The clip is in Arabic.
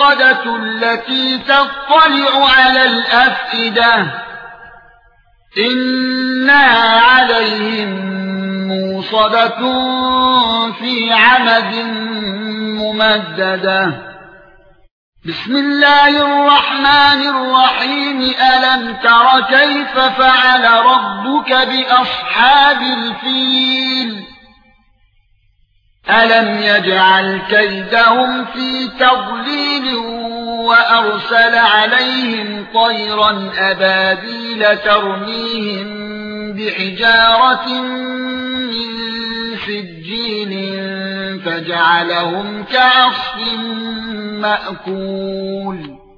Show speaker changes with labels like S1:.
S1: الموقدة التي تطلع على الأفئدة. إنها عليهم موصدة في عمد ممددة. بسم الله الرحمن الرحيم. ألم تر كيف فعل ربك بأصحاب الفيل؟ ألم يجعل كيدهم في تضليل وأرسل عليهم طيرا أبابيل ترميهم بحجارة من سجيل فجعلهم كعصف مأكول